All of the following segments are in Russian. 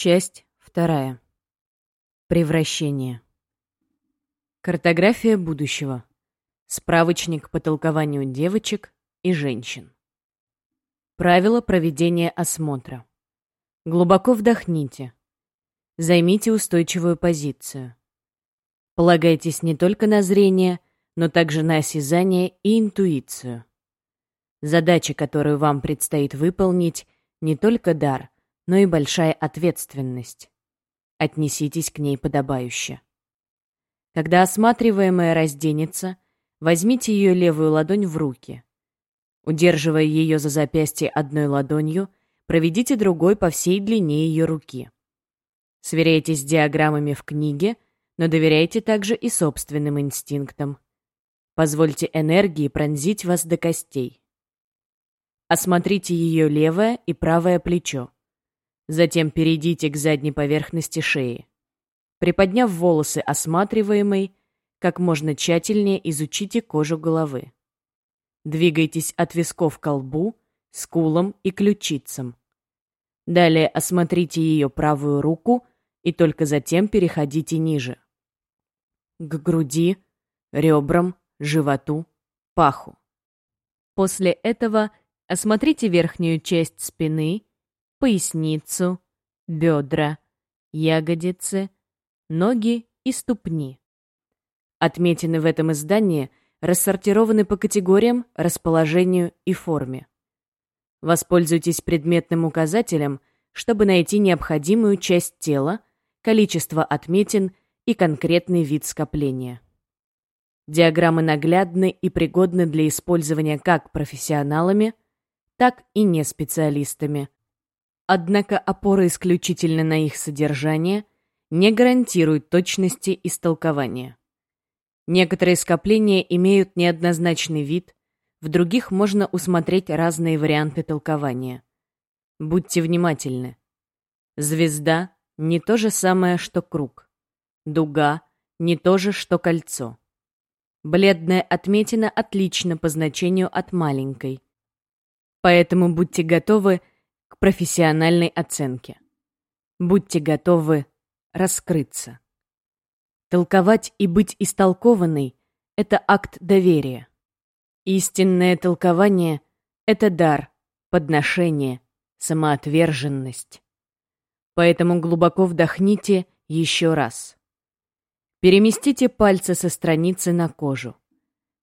Часть вторая. Превращение. Картография будущего. Справочник по толкованию девочек и женщин. Правила проведения осмотра. Глубоко вдохните. Займите устойчивую позицию. Полагайтесь не только на зрение, но также на осязание и интуицию. Задача, которую вам предстоит выполнить, не только дар, но и большая ответственность. Отнеситесь к ней подобающе. Когда осматриваемая разденется, возьмите ее левую ладонь в руки. Удерживая ее за запястье одной ладонью, проведите другой по всей длине ее руки. Сверяйтесь с диаграммами в книге, но доверяйте также и собственным инстинктам. Позвольте энергии пронзить вас до костей. Осмотрите ее левое и правое плечо. Затем перейдите к задней поверхности шеи. Приподняв волосы осматриваемой, как можно тщательнее изучите кожу головы. Двигайтесь от висков к лбу, скулам и ключицам. Далее осмотрите ее правую руку и только затем переходите ниже. К груди, ребрам, животу, паху. После этого осмотрите верхнюю часть спины, поясницу, бедра, ягодицы, ноги и ступни. Отметины в этом издании рассортированы по категориям, расположению и форме. Воспользуйтесь предметным указателем, чтобы найти необходимую часть тела, количество отметин и конкретный вид скопления. Диаграммы наглядны и пригодны для использования как профессионалами, так и неспециалистами, Однако опора исключительно на их содержание не гарантирует точности истолкования. Некоторые скопления имеют неоднозначный вид, в других можно усмотреть разные варианты толкования. Будьте внимательны. Звезда — не то же самое, что круг. Дуга — не то же, что кольцо. Бледная отметина отлична по значению от маленькой. Поэтому будьте готовы профессиональной оценке. Будьте готовы раскрыться. Толковать и быть истолкованной — это акт доверия. Истинное толкование — это дар, подношение, самоотверженность. Поэтому глубоко вдохните еще раз. Переместите пальцы со страницы на кожу.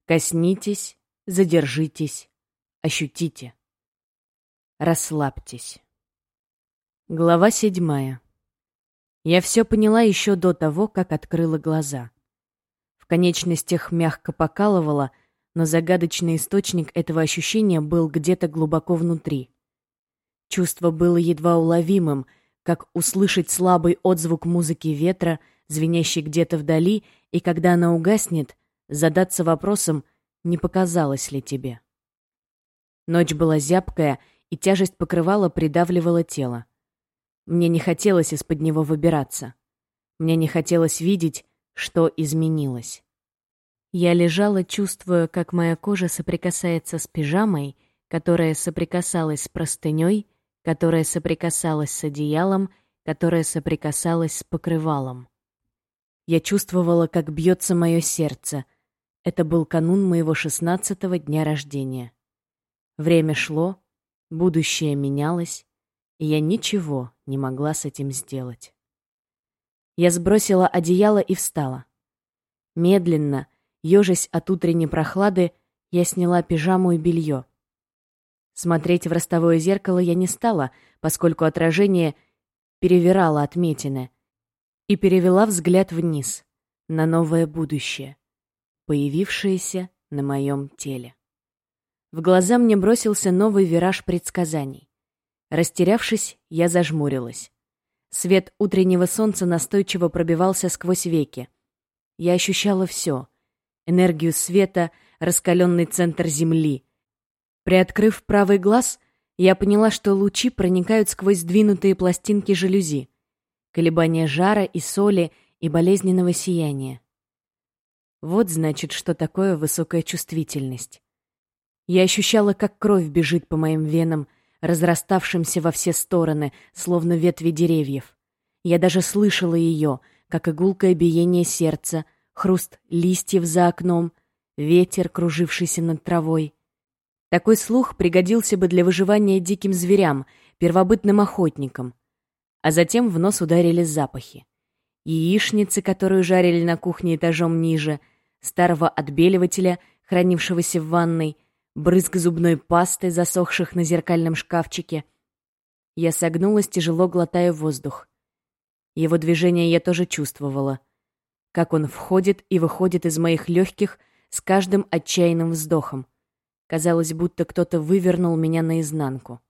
Коснитесь, задержитесь, ощутите. Расслабьтесь. Глава седьмая. Я все поняла еще до того, как открыла глаза. В конечностях мягко покалывало, но загадочный источник этого ощущения был где-то глубоко внутри. Чувство было едва уловимым, как услышать слабый отзвук музыки ветра, звенящий где-то вдали, и когда она угаснет, задаться вопросом, не показалось ли тебе. Ночь была зябкая, и тяжесть покрывала придавливала тело. Мне не хотелось из-под него выбираться. Мне не хотелось видеть, что изменилось. Я лежала, чувствуя, как моя кожа соприкасается с пижамой, которая соприкасалась с простыней, которая соприкасалась с одеялом, которая соприкасалась с покрывалом. Я чувствовала, как бьется мое сердце. Это был канун моего шестнадцатого дня рождения. Время шло, Будущее менялось, и я ничего не могла с этим сделать. Я сбросила одеяло и встала. Медленно, ежась от утренней прохлады, я сняла пижаму и белье. Смотреть в ростовое зеркало я не стала, поскольку отражение перевирало отметины, и перевела взгляд вниз, на новое будущее, появившееся на моем теле. В глаза мне бросился новый вираж предсказаний. Растерявшись, я зажмурилась. Свет утреннего солнца настойчиво пробивался сквозь веки. Я ощущала все — энергию света, раскаленный центр Земли. Приоткрыв правый глаз, я поняла, что лучи проникают сквозь сдвинутые пластинки жалюзи, колебания жара и соли и болезненного сияния. Вот значит, что такое высокая чувствительность. Я ощущала, как кровь бежит по моим венам, разраставшимся во все стороны, словно ветви деревьев. Я даже слышала ее, как игулкое биение сердца, хруст листьев за окном, ветер, кружившийся над травой. Такой слух пригодился бы для выживания диким зверям, первобытным охотникам. А затем в нос ударили запахи. Яичницы, которую жарили на кухне этажом ниже, старого отбеливателя, хранившегося в ванной, брызг зубной пасты, засохших на зеркальном шкафчике. Я согнулась, тяжело глотая воздух. Его движение я тоже чувствовала. Как он входит и выходит из моих легких с каждым отчаянным вздохом. Казалось, будто кто-то вывернул меня наизнанку.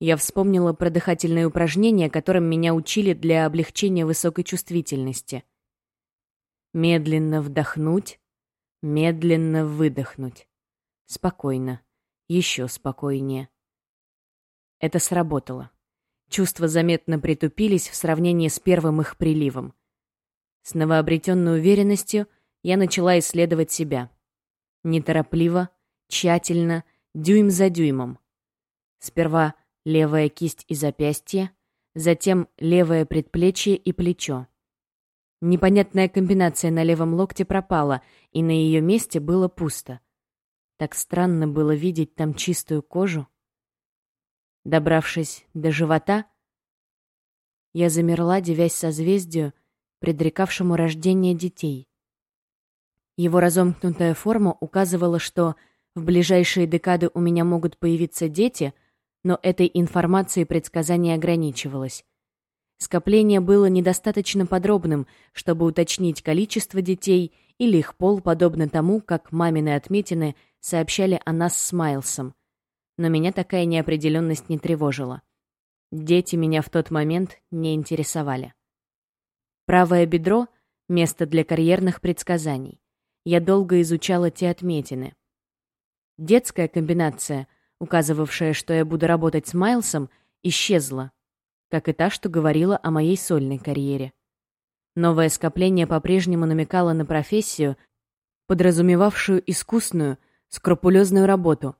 Я вспомнила про дыхательные упражнения, которым меня учили для облегчения высокой чувствительности. Медленно вдохнуть, медленно выдохнуть. Спокойно, еще спокойнее. Это сработало. Чувства заметно притупились в сравнении с первым их приливом. С новообретенной уверенностью я начала исследовать себя. Неторопливо, тщательно, дюйм за дюймом. Сперва левая кисть и запястье, затем левое предплечье и плечо. Непонятная комбинация на левом локте пропала, и на ее месте было пусто. Так странно было видеть там чистую кожу. Добравшись до живота, я замерла, девясь созвездию, предрекавшему рождение детей. Его разомкнутая форма указывала, что в ближайшие декады у меня могут появиться дети, но этой информацией предсказание ограничивалось. Скопление было недостаточно подробным, чтобы уточнить количество детей или их пол, подобно тому, как мамины отметины сообщали о нас с Майлсом. Но меня такая неопределенность не тревожила. Дети меня в тот момент не интересовали. Правое бедро — место для карьерных предсказаний. Я долго изучала те отметины. Детская комбинация, указывавшая, что я буду работать с Майлсом, исчезла, как и та, что говорила о моей сольной карьере. Новое скопление по-прежнему намекало на профессию, подразумевавшую искусную, скрупулезную работу.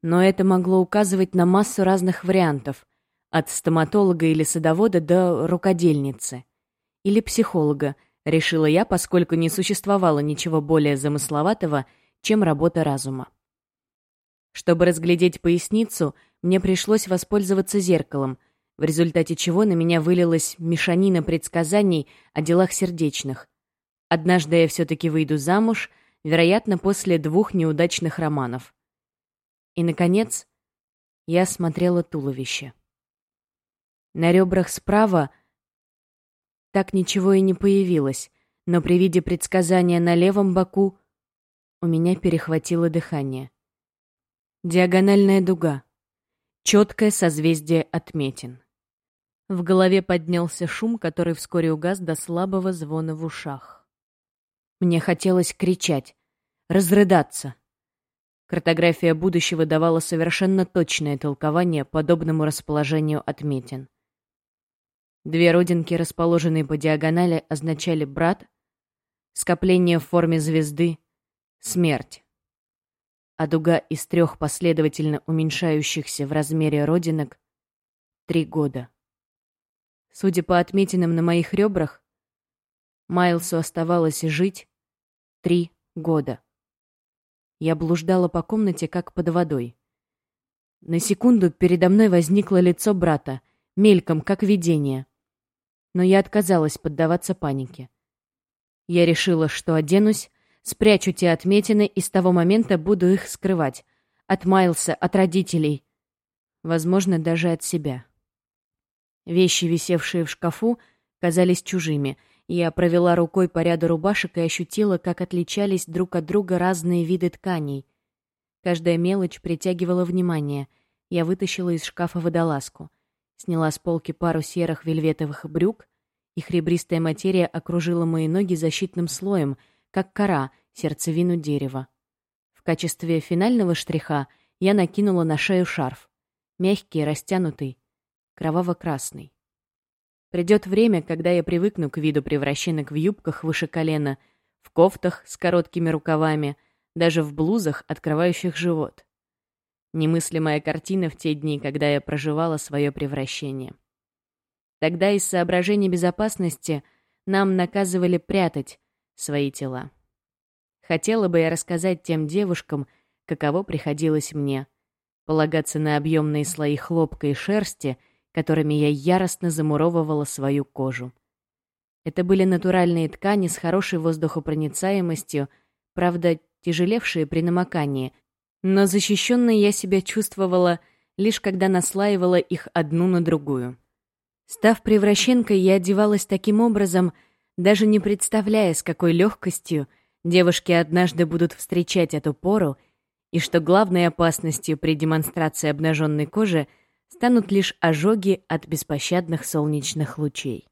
Но это могло указывать на массу разных вариантов, от стоматолога или садовода до рукодельницы. Или психолога, решила я, поскольку не существовало ничего более замысловатого, чем работа разума. Чтобы разглядеть поясницу, мне пришлось воспользоваться зеркалом, в результате чего на меня вылилась мешанина предсказаний о делах сердечных. Однажды я все-таки выйду замуж, вероятно, после двух неудачных романов. И, наконец, я смотрела туловище. На ребрах справа так ничего и не появилось, но при виде предсказания на левом боку у меня перехватило дыхание. Диагональная дуга. Четкое созвездие отметин. В голове поднялся шум, который вскоре угас до слабого звона в ушах. Мне хотелось кричать, разрыдаться. Картография будущего давала совершенно точное толкование подобному расположению отметин. Две родинки, расположенные по диагонали, означали брат, скопление в форме звезды — смерть а дуга из трех последовательно уменьшающихся в размере родинок — три года. Судя по отметинам на моих ребрах, Майлсу оставалось жить три года. Я блуждала по комнате, как под водой. На секунду передо мной возникло лицо брата, мельком, как видение. Но я отказалась поддаваться панике. Я решила, что оденусь, Спрячу те отметины и с того момента буду их скрывать. От Майлса, от родителей. Возможно, даже от себя. Вещи, висевшие в шкафу, казались чужими. Я провела рукой по ряду рубашек и ощутила, как отличались друг от друга разные виды тканей. Каждая мелочь притягивала внимание. Я вытащила из шкафа водолазку. Сняла с полки пару серых вельветовых брюк. Их ребристая материя окружила мои ноги защитным слоем — как кора, сердцевину дерева. В качестве финального штриха я накинула на шею шарф. Мягкий, растянутый, кроваво-красный. Придет время, когда я привыкну к виду превращенок в юбках выше колена, в кофтах с короткими рукавами, даже в блузах, открывающих живот. Немыслимая картина в те дни, когда я проживала свое превращение. Тогда из соображений безопасности нам наказывали прятать свои тела. Хотела бы я рассказать тем девушкам, каково приходилось мне. Полагаться на объемные слои хлопка и шерсти, которыми я яростно замуровывала свою кожу. Это были натуральные ткани с хорошей воздухопроницаемостью, правда, тяжелевшие при намокании, но защищенной я себя чувствовала лишь когда наслаивала их одну на другую. Став превращенкой, я одевалась таким образом, даже не представляя, с какой легкостью девушки однажды будут встречать эту пору, и что главной опасностью при демонстрации обнаженной кожи станут лишь ожоги от беспощадных солнечных лучей.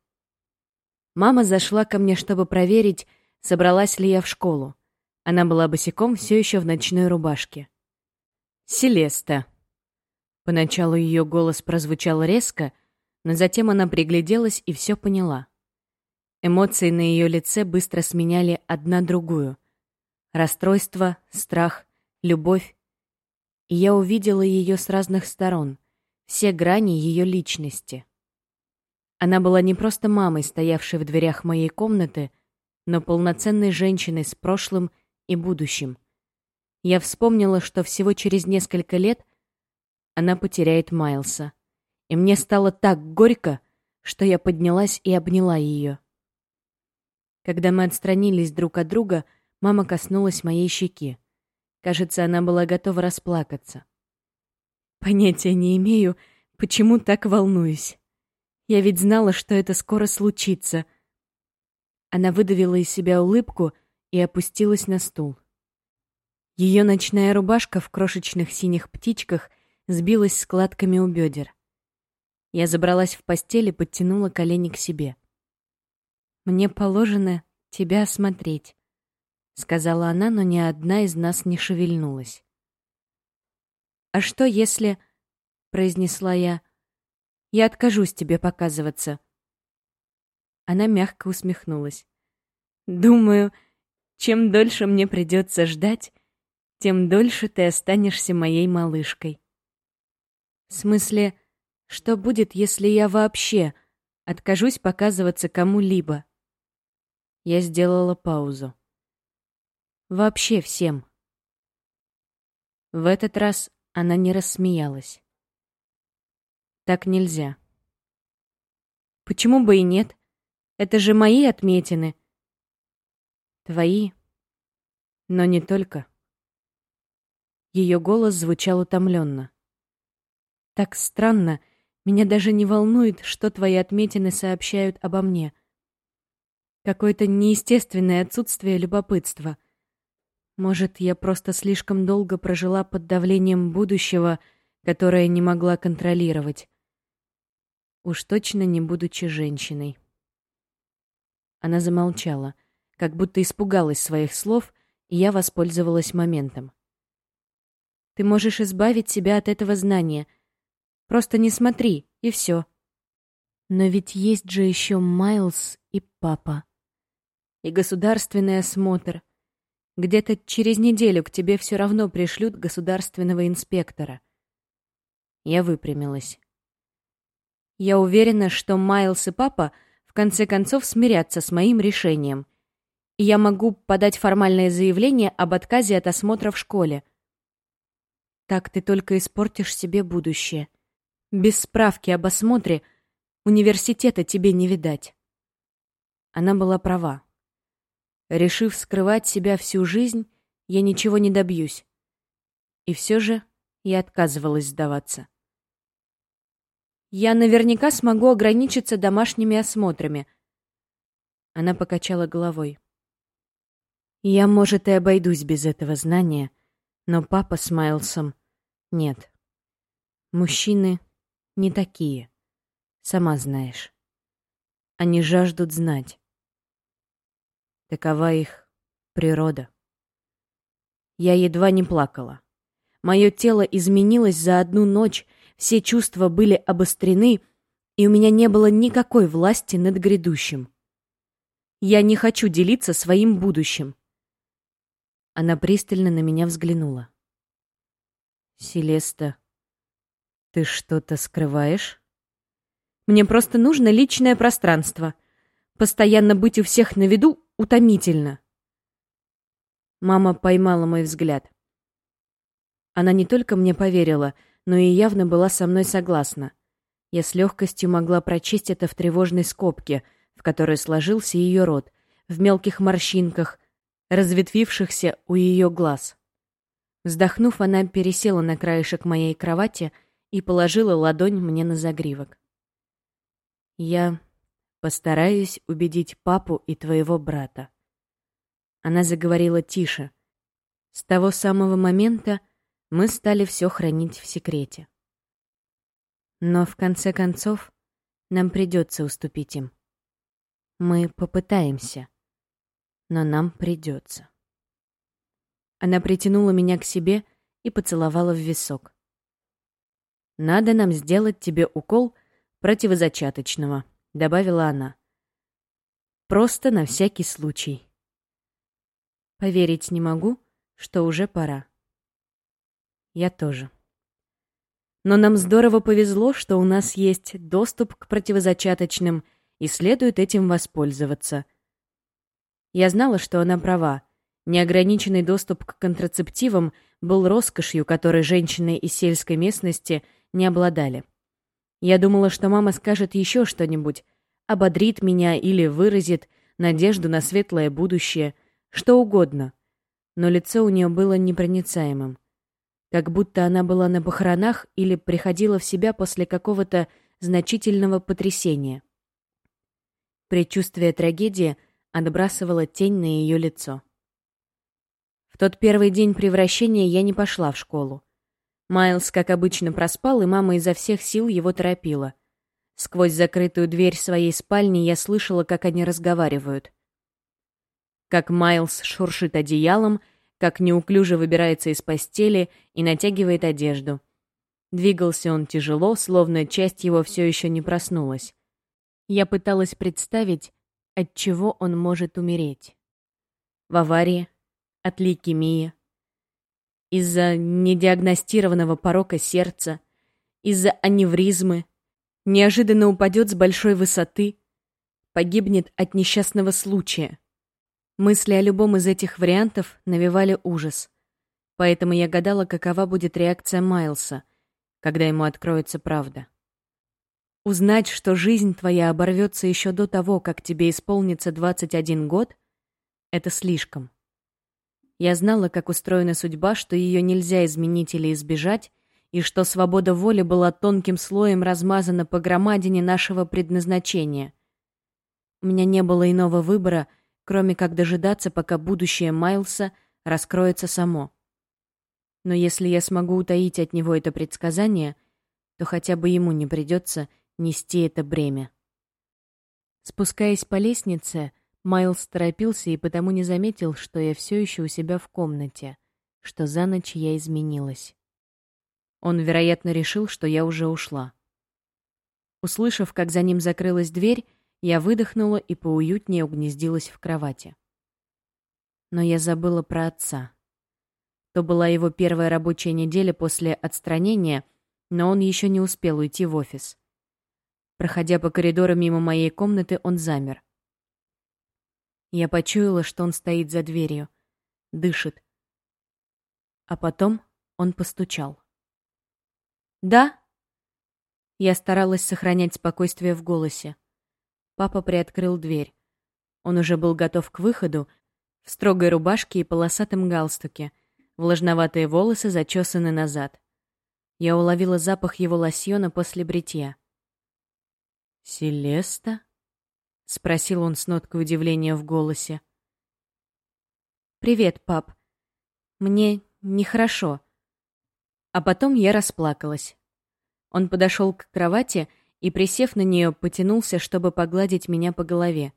Мама зашла ко мне, чтобы проверить, собралась ли я в школу. Она была босиком все еще в ночной рубашке. «Селеста». Поначалу ее голос прозвучал резко — но затем она пригляделась и все поняла. Эмоции на ее лице быстро сменяли одна другую. Расстройство, страх, любовь. И я увидела ее с разных сторон, все грани ее личности. Она была не просто мамой, стоявшей в дверях моей комнаты, но полноценной женщиной с прошлым и будущим. Я вспомнила, что всего через несколько лет она потеряет Майлса и мне стало так горько, что я поднялась и обняла ее. Когда мы отстранились друг от друга, мама коснулась моей щеки. Кажется, она была готова расплакаться. Понятия не имею, почему так волнуюсь. Я ведь знала, что это скоро случится. Она выдавила из себя улыбку и опустилась на стул. Ее ночная рубашка в крошечных синих птичках сбилась складками у бедер. Я забралась в постель и подтянула колени к себе. «Мне положено тебя осмотреть», — сказала она, но ни одна из нас не шевельнулась. «А что, если...» — произнесла я. «Я откажусь тебе показываться». Она мягко усмехнулась. «Думаю, чем дольше мне придется ждать, тем дольше ты останешься моей малышкой». «В смысле...» Что будет, если я вообще откажусь показываться кому-либо? Я сделала паузу. Вообще всем. В этот раз она не рассмеялась. Так нельзя. Почему бы и нет? Это же мои отметины. Твои. Но не только. Ее голос звучал утомленно. Так странно, меня даже не волнует, что твои отметины сообщают обо мне. Какое-то неестественное отсутствие любопытства. Может, я просто слишком долго прожила под давлением будущего, которое не могла контролировать. Уж точно не будучи женщиной. Она замолчала, как будто испугалась своих слов, и я воспользовалась моментом. Ты можешь избавить себя от этого знания — Просто не смотри, и все. Но ведь есть же еще Майлз и папа. И государственный осмотр. Где-то через неделю к тебе все равно пришлют государственного инспектора. Я выпрямилась. Я уверена, что Майлз и папа в конце концов смирятся с моим решением. И я могу подать формальное заявление об отказе от осмотра в школе. Так ты только испортишь себе будущее. Без справки об осмотре университета тебе не видать. Она была права. Решив скрывать себя всю жизнь, я ничего не добьюсь. И все же я отказывалась сдаваться. Я наверняка смогу ограничиться домашними осмотрами. Она покачала головой. Я, может, и обойдусь без этого знания, но папа с Майлсом нет. Мужчины не такие. Сама знаешь. Они жаждут знать. Такова их природа. Я едва не плакала. Мое тело изменилось за одну ночь, все чувства были обострены, и у меня не было никакой власти над грядущим. Я не хочу делиться своим будущим. Она пристально на меня взглянула. Селеста, «Ты что-то скрываешь?» Мне просто нужно личное пространство. Постоянно быть у всех на виду утомительно. Мама поймала мой взгляд. Она не только мне поверила, но и явно была со мной согласна. Я с легкостью могла прочесть это в тревожной скобке, в которой сложился ее рот, в мелких морщинках, разветвившихся у ее глаз. Вздохнув, она пересела на краешек моей кровати и положила ладонь мне на загривок. Я постараюсь убедить папу и твоего брата. Она заговорила тише. С того самого момента мы стали все хранить в секрете. Но в конце концов нам придется уступить им. Мы попытаемся, но нам придется. Она притянула меня к себе и поцеловала в висок. «Надо нам сделать тебе укол противозачаточного», — добавила она. «Просто на всякий случай». Поверить не могу, что уже пора. Я тоже. Но нам здорово повезло, что у нас есть доступ к противозачаточным, и следует этим воспользоваться. Я знала, что она права. Неограниченный доступ к контрацептивам был роскошью, которой женщины из сельской местности не обладали. Я думала, что мама скажет еще что-нибудь, ободрит меня или выразит надежду на светлое будущее, что угодно. Но лицо у нее было непроницаемым. Как будто она была на похоронах или приходила в себя после какого-то значительного потрясения. Предчувствие трагедии отбрасывало тень на ее лицо. В тот первый день превращения я не пошла в школу. Майлз, как обычно, проспал, и мама изо всех сил его торопила. Сквозь закрытую дверь своей спальни я слышала, как они разговаривают. Как Майлз шуршит одеялом, как неуклюже выбирается из постели и натягивает одежду. Двигался он тяжело, словно часть его все еще не проснулась. Я пыталась представить, от чего он может умереть. В аварии, от лейкемии, из-за недиагностированного порока сердца, из-за аневризмы, неожиданно упадет с большой высоты, погибнет от несчастного случая. Мысли о любом из этих вариантов навевали ужас. Поэтому я гадала, какова будет реакция Майлса, когда ему откроется правда. Узнать, что жизнь твоя оборвется еще до того, как тебе исполнится 21 год, это слишком. Я знала, как устроена судьба, что ее нельзя изменить или избежать, и что свобода воли была тонким слоем размазана по громадине нашего предназначения. У меня не было иного выбора, кроме как дожидаться, пока будущее Майлса раскроется само. Но если я смогу утаить от него это предсказание, то хотя бы ему не придется нести это бремя. Спускаясь по лестнице, Майлз торопился и потому не заметил, что я все еще у себя в комнате, что за ночь я изменилась. Он, вероятно, решил, что я уже ушла. Услышав, как за ним закрылась дверь, я выдохнула и поуютнее угнездилась в кровати. Но я забыла про отца. То была его первая рабочая неделя после отстранения, но он еще не успел уйти в офис. Проходя по коридору мимо моей комнаты, он замер. Я почуяла, что он стоит за дверью, дышит. А потом он постучал. «Да?» Я старалась сохранять спокойствие в голосе. Папа приоткрыл дверь. Он уже был готов к выходу, в строгой рубашке и полосатом галстуке, влажноватые волосы зачесаны назад. Я уловила запах его лосьона после бритья. «Селеста?» — спросил он с ноткой удивления в голосе. «Привет, пап. Мне нехорошо». А потом я расплакалась. Он подошел к кровати и, присев на нее, потянулся, чтобы погладить меня по голове.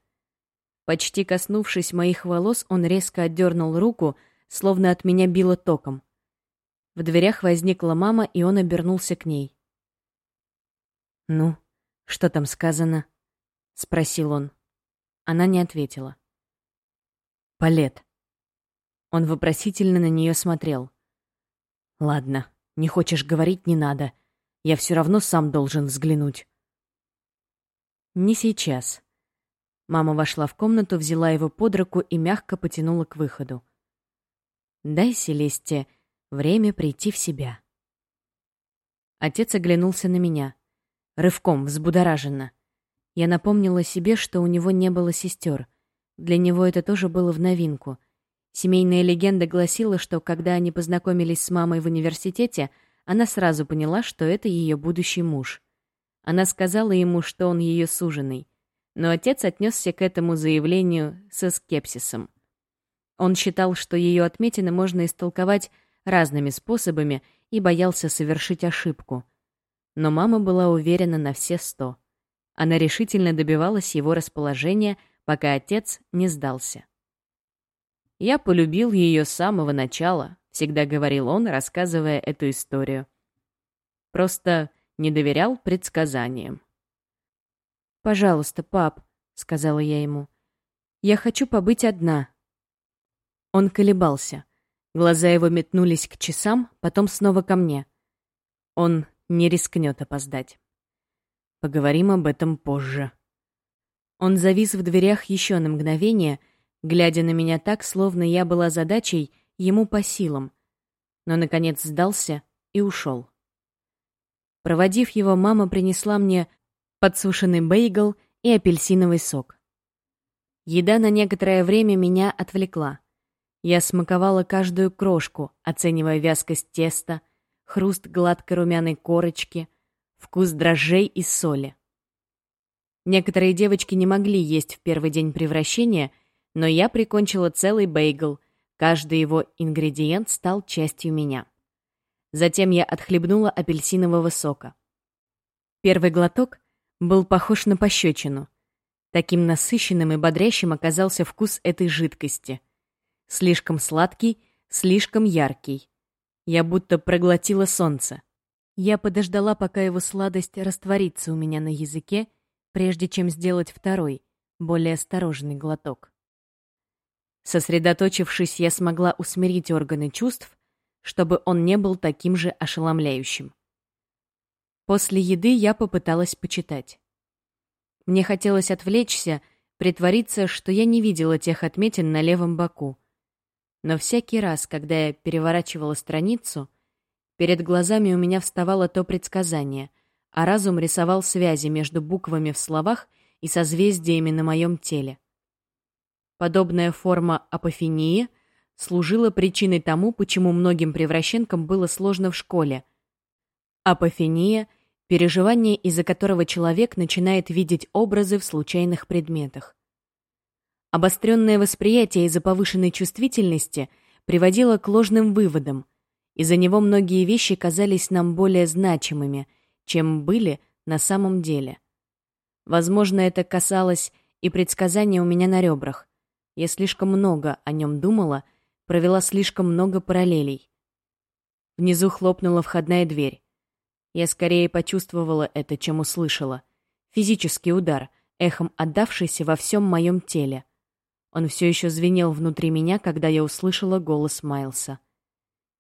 Почти коснувшись моих волос, он резко отдернул руку, словно от меня било током. В дверях возникла мама, и он обернулся к ней. «Ну, что там сказано?» — спросил он. Она не ответила. «Палет». Он вопросительно на нее смотрел. «Ладно, не хочешь говорить, не надо. Я все равно сам должен взглянуть». не сейчас». Мама вошла в комнату, взяла его под руку и мягко потянула к выходу. «Дай Селесте время прийти в себя». Отец оглянулся на меня. Рывком, взбудораженно. Я напомнила себе, что у него не было сестер. Для него это тоже было в новинку. Семейная легенда гласила, что когда они познакомились с мамой в университете, она сразу поняла, что это ее будущий муж. Она сказала ему, что он ее суженый. Но отец отнесся к этому заявлению со скепсисом. Он считал, что ее отметины можно истолковать разными способами и боялся совершить ошибку. Но мама была уверена на все сто. Она решительно добивалась его расположения, пока отец не сдался. «Я полюбил ее с самого начала», — всегда говорил он, рассказывая эту историю. «Просто не доверял предсказаниям». «Пожалуйста, пап», — сказала я ему, — «я хочу побыть одна». Он колебался. Глаза его метнулись к часам, потом снова ко мне. Он не рискнет опоздать. Поговорим об этом позже. Он завис в дверях еще на мгновение, глядя на меня так, словно я была задачей ему по силам, но, наконец, сдался и ушел. Проводив его, мама принесла мне подсушенный бейгл и апельсиновый сок. Еда на некоторое время меня отвлекла. Я смаковала каждую крошку, оценивая вязкость теста, хруст гладкой румяной корочки — вкус дрожжей и соли. Некоторые девочки не могли есть в первый день превращения, но я прикончила целый бейгл, каждый его ингредиент стал частью меня. Затем я отхлебнула апельсинового сока. Первый глоток был похож на пощечину. Таким насыщенным и бодрящим оказался вкус этой жидкости. Слишком сладкий, слишком яркий. Я будто проглотила солнце. Я подождала, пока его сладость растворится у меня на языке, прежде чем сделать второй, более осторожный глоток. Сосредоточившись, я смогла усмирить органы чувств, чтобы он не был таким же ошеломляющим. После еды я попыталась почитать. Мне хотелось отвлечься, притвориться, что я не видела тех отметин на левом боку. Но всякий раз, когда я переворачивала страницу, Перед глазами у меня вставало то предсказание, а разум рисовал связи между буквами в словах и созвездиями на моем теле. Подобная форма апофении служила причиной тому, почему многим превращенкам было сложно в школе. Апофения — переживание, из-за которого человек начинает видеть образы в случайных предметах. Обостренное восприятие из-за повышенной чувствительности приводило к ложным выводам, из-за него многие вещи казались нам более значимыми, чем были на самом деле. Возможно, это касалось и предсказания у меня на ребрах. Я слишком много о нем думала, провела слишком много параллелей. Внизу хлопнула входная дверь. Я скорее почувствовала это, чем услышала. Физический удар, эхом отдавшийся во всем моем теле. Он все еще звенел внутри меня, когда я услышала голос Майлса.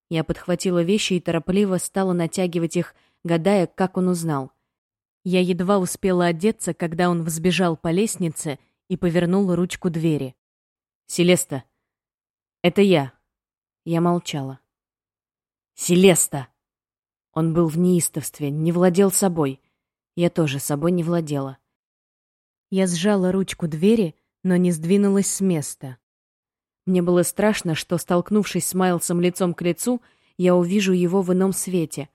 Я подхватила вещи и торопливо стала натягивать их, гадая, как он узнал. Я едва успела одеться, когда он взбежал по лестнице и повернул ручку двери. «Селеста, это я». Я молчала. «Селеста!» Он был в неистовстве, не владел собой. Я тоже собой не владела. Я сжала ручку двери, но не сдвинулась с места. Мне было страшно, что, столкнувшись с Майлсом лицом к лицу, я увижу его в ином свете,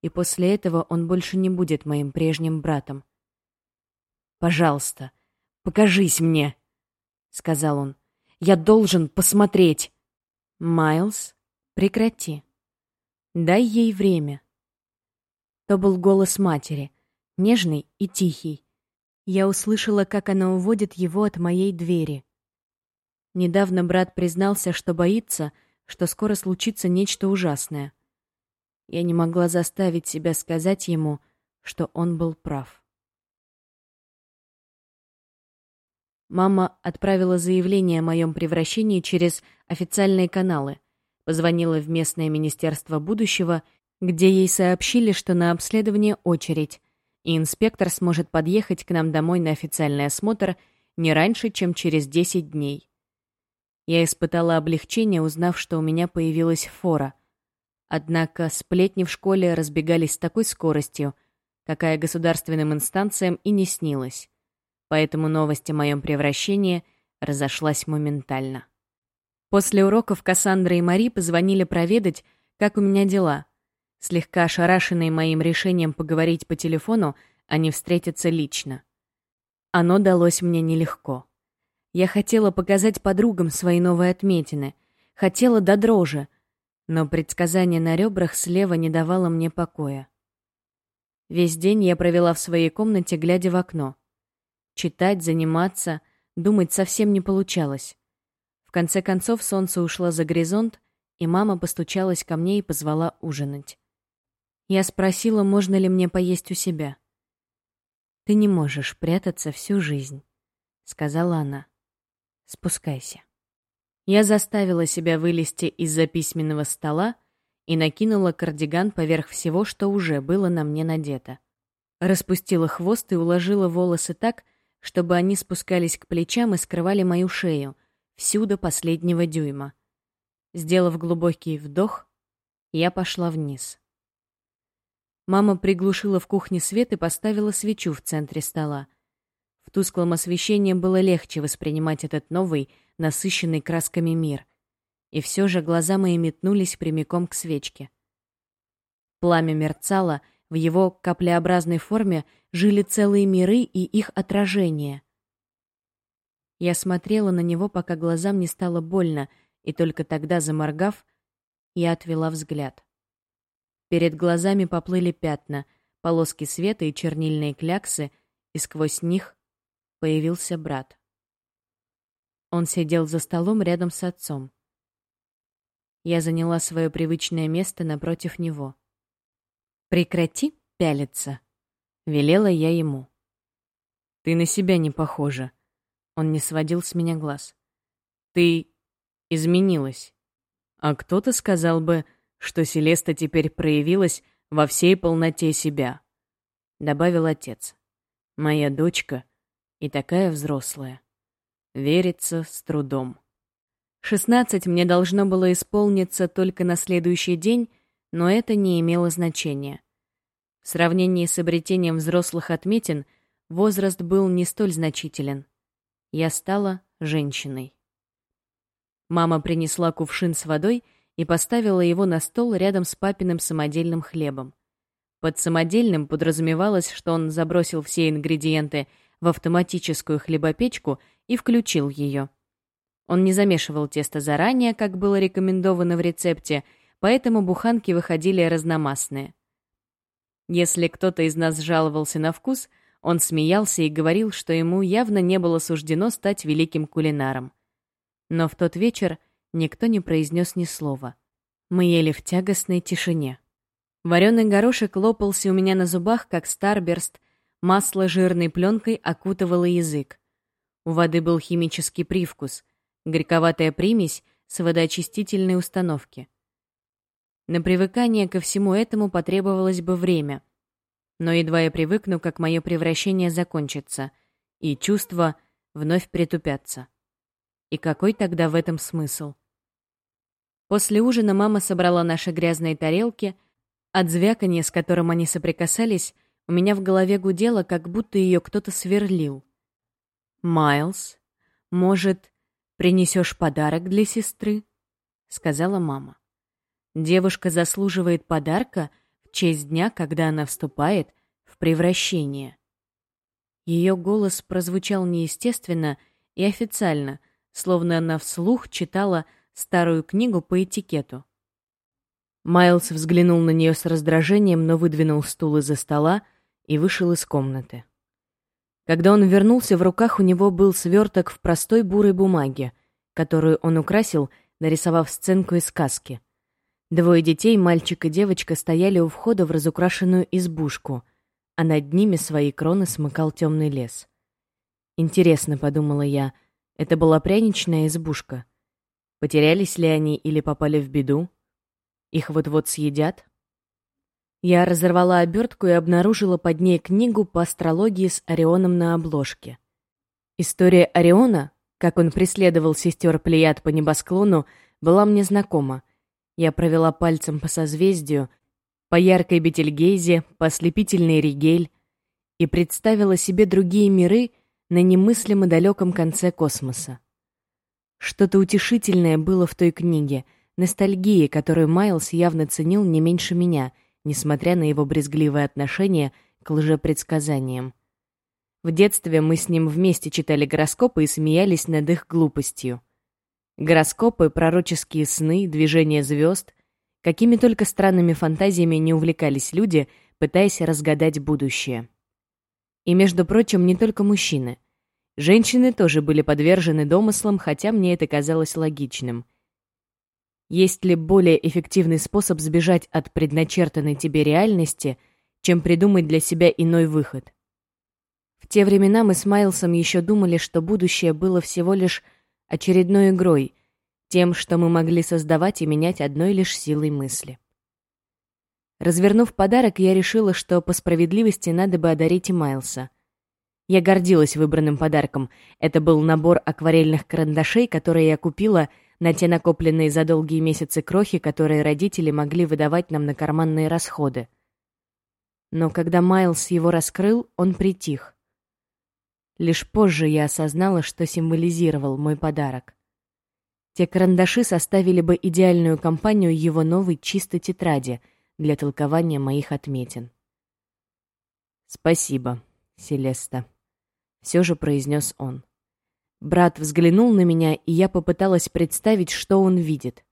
и после этого он больше не будет моим прежним братом. «Пожалуйста, покажись мне», — сказал он. «Я должен посмотреть». «Майлз, прекрати. Дай ей время». То был голос матери, нежный и тихий. Я услышала, как она уводит его от моей двери. Недавно брат признался, что боится, что скоро случится нечто ужасное. Я не могла заставить себя сказать ему, что он был прав. Мама отправила заявление о моем превращении через официальные каналы, позвонила в местное министерство будущего, где ей сообщили, что на обследование очередь, и инспектор сможет подъехать к нам домой на официальный осмотр не раньше, чем через 10 дней. Я испытала облегчение, узнав, что у меня появилась фора. Однако сплетни в школе разбегались с такой скоростью, какая государственным инстанциям и не снилась. Поэтому новость о моем превращении разошлась моментально. После уроков Кассандра и Мари позвонили проведать, как у меня дела. Слегка ошарашенные моим решением поговорить по телефону, они встретятся лично. Оно далось мне нелегко. Я хотела показать подругам свои новые отметины, хотела до дрожи, но предсказание на ребрах слева не давало мне покоя. Весь день я провела в своей комнате, глядя в окно. Читать, заниматься, думать совсем не получалось. В конце концов солнце ушло за горизонт, и мама постучалась ко мне и позвала ужинать. Я спросила, можно ли мне поесть у себя. «Ты не можешь прятаться всю жизнь», — сказала она. «Спускайся». Я заставила себя вылезти из-за письменного стола и накинула кардиган поверх всего, что уже было на мне надето. Распустила хвост и уложила волосы так, чтобы они спускались к плечам и скрывали мою шею, всю до последнего дюйма. Сделав глубокий вдох, я пошла вниз. Мама приглушила в кухне свет и поставила свечу в центре стола. В тусклом освещении было легче воспринимать этот новый, насыщенный красками мир — и все же глаза мои метнулись прямиком к свечке. Пламя мерцало, в его каплеобразной форме жили целые миры и их отражения. Я смотрела на него, пока глазам не стало больно, и только тогда, заморгав, я отвела взгляд. Перед глазами поплыли пятна, полоски света и чернильные кляксы, и сквозь них появился брат. Он сидел за столом рядом с отцом. Я заняла свое привычное место напротив него. «Прекрати пялиться», — велела я ему. «Ты на себя не похожа». Он не сводил с меня глаз. «Ты изменилась. А кто-то сказал бы, что Селеста теперь проявилась во всей полноте себя», — добавил отец. «Моя дочка и такая взрослая. Верится с трудом». Шестнадцать мне должно было исполниться только на следующий день, но это не имело значения. В сравнении с обретением взрослых отметин возраст был не столь значителен. Я стала женщиной. Мама принесла кувшин с водой и поставила его на стол рядом с папиным самодельным хлебом. Под самодельным подразумевалось, что он забросил все ингредиенты в автоматическую хлебопечку и включил ее. Он не замешивал тесто заранее, как было рекомендовано в рецепте, поэтому буханки выходили разномастные. Если кто-то из нас жаловался на вкус, он смеялся и говорил, что ему явно не было суждено стать великим кулинаром. Но в тот вечер никто не произнес ни слова. Мы ели в тягостной тишине. Вареный горошек лопался у меня на зубах, как старберст, масло жирной пленкой окутывало язык. У воды был химический привкус — горьковатая примесь с водоочистительной установки. На привыкание ко всему этому потребовалось бы время. Но едва я привыкну, как мое превращение закончится, и чувства вновь притупятся. И какой тогда в этом смысл? После ужина мама собрала наши грязные тарелки. От звяканья, с которым они соприкасались, у меня в голове гудело, как будто ее кто-то сверлил. «Майлз, может, «Принесешь подарок для сестры?» — сказала мама. «Девушка заслуживает подарка в честь дня, когда она вступает в превращение». Ее голос прозвучал неестественно и официально, словно она вслух читала старую книгу по этикету. Майлз взглянул на нее с раздражением, но выдвинул стул из-за стола и вышел из комнаты. Когда он вернулся, в руках у него был сверток в простой бурой бумаге, которую он украсил, нарисовав сценку из сказки. Двое детей, мальчик и девочка, стояли у входа в разукрашенную избушку, а над ними свои кроны смыкал темный лес. «Интересно», — подумала я, — это была пряничная избушка. Потерялись ли они или попали в беду? Их вот-вот съедят? Я разорвала обертку и обнаружила под ней книгу по астрологии с Орионом на обложке. История Ориона, как он преследовал сестер Плеяд по небосклону, была мне знакома. Я провела пальцем по созвездию, по яркой Бетельгейзе, по ослепительной Ригель и представила себе другие миры на немыслимо далеком конце космоса. Что-то утешительное было в той книге, ностальгии, которую Майлз явно ценил не меньше меня, несмотря на его брезгливое отношение к лжепредсказаниям. В детстве мы с ним вместе читали гороскопы и смеялись над их глупостью. Гороскопы, пророческие сны, движения звезд. Какими только странными фантазиями не увлекались люди, пытаясь разгадать будущее. И, между прочим, не только мужчины. Женщины тоже были подвержены домыслам, хотя мне это казалось логичным. Есть ли более эффективный способ сбежать от предначертанной тебе реальности, чем придумать для себя иной выход? В те времена мы с Майлсом еще думали, что будущее было всего лишь очередной игрой, тем, что мы могли создавать и менять одной лишь силой мысли. Развернув подарок, я решила, что по справедливости надо бы одарить Майлса. Я гордилась выбранным подарком. Это был набор акварельных карандашей, которые я купила на те накопленные за долгие месяцы крохи, которые родители могли выдавать нам на карманные расходы. Но когда Майлз его раскрыл, он притих. Лишь позже я осознала, что символизировал мой подарок. Те карандаши составили бы идеальную компанию его новой чистой тетради для толкования моих отметин. «Спасибо, Селеста», — все же произнес он. Брат взглянул на меня, и я попыталась представить, что он видит.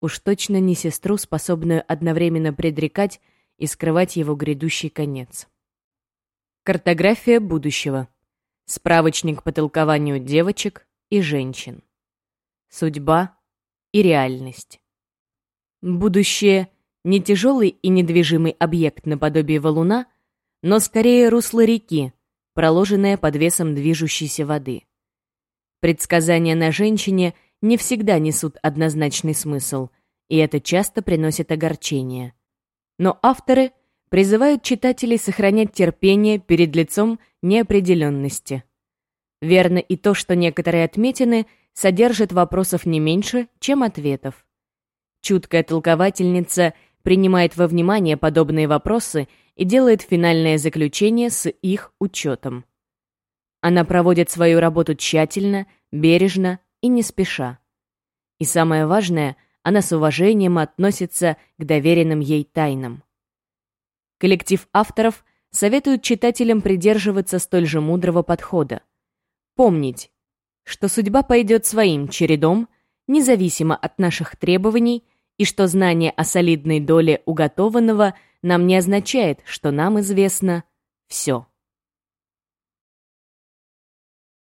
Уж точно не сестру, способную одновременно предрекать и скрывать его грядущий конец. Картография будущего. Справочник по толкованию девочек и женщин. Судьба и реальность. Будущее — не тяжелый и недвижимый объект наподобие валуна, но скорее русло реки, проложенное под весом движущейся воды. Предсказания на женщине не всегда несут однозначный смысл, и это часто приносит огорчение. Но авторы призывают читателей сохранять терпение перед лицом неопределенности. Верно и то, что некоторые отметины содержат вопросов не меньше, чем ответов. Чуткая толковательница принимает во внимание подобные вопросы и делает финальное заключение с их учетом. Она проводит свою работу тщательно, бережно и не спеша. И самое важное, она с уважением относится к доверенным ей тайнам. Коллектив авторов – советуют читателям придерживаться столь же мудрого подхода. Помнить, что судьба пойдет своим чередом, независимо от наших требований, и что знание о солидной доле уготованного нам не означает, что нам известно все.